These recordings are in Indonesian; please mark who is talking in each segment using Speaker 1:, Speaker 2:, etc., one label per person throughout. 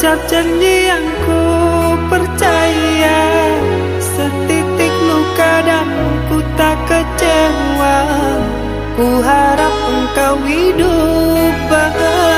Speaker 1: ucap janji yang ku percaya Setitik luka dan ku tak kecewa. Ku harap engkau hidup bahagia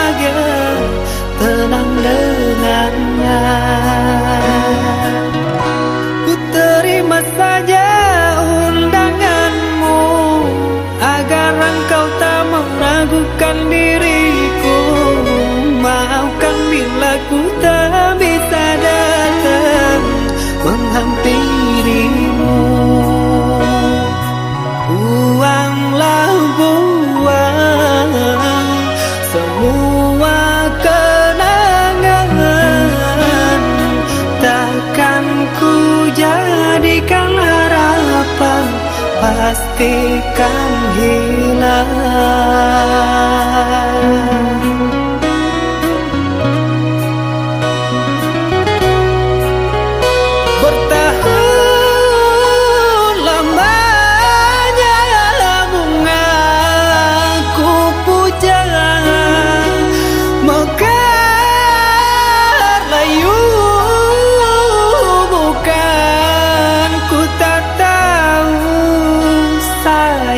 Speaker 1: Pastikan hilang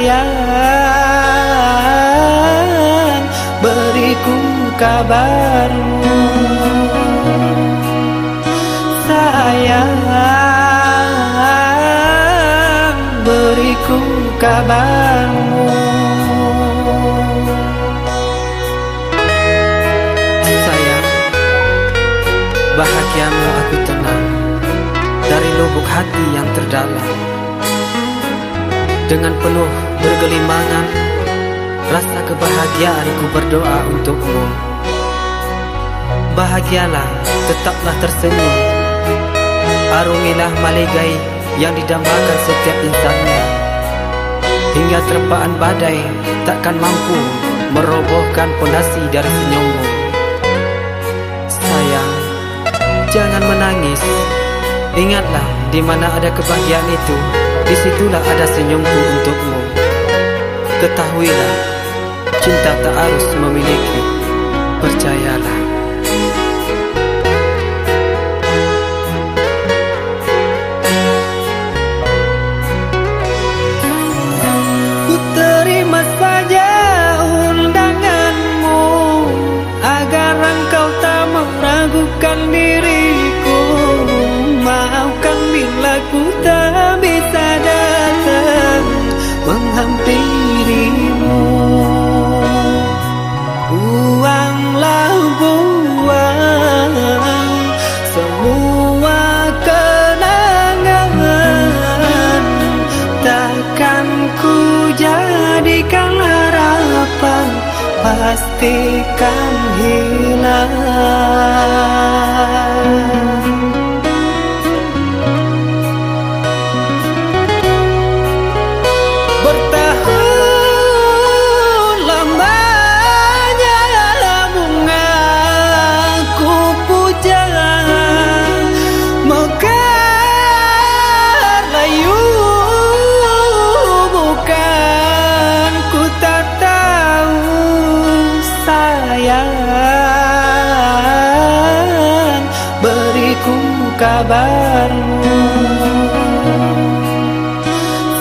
Speaker 1: sayang Beriku kabarmu. Sayang beriku kabarmu.
Speaker 2: Sayang, bahagiamu aku tenang. Dari lubuk hati yang terdalam. Dengan penuh bergelimangan, rasa kebahagiaanku berdoa untukmu. Bahagialah, tetaplah tersenyum. Arungilah malegai yang didambakan setiap insannya. Hingga terpaan badai takkan mampu merobohkan pondasi dari senyummu. Sayang, jangan menangis. Ingatlah, di mana ada kebahagiaan itu, di situlah ada senyumku untukmu. Ketahuilah, cinta tak harus memiliki. Percayalah.
Speaker 1: Ku terima saja undanganmu Agar engkau tak meragukan diriku Maafkan bila ku tak Pastikan hilang kabarmu.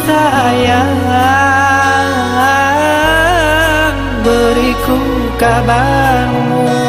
Speaker 1: Sayang beriku kabarmu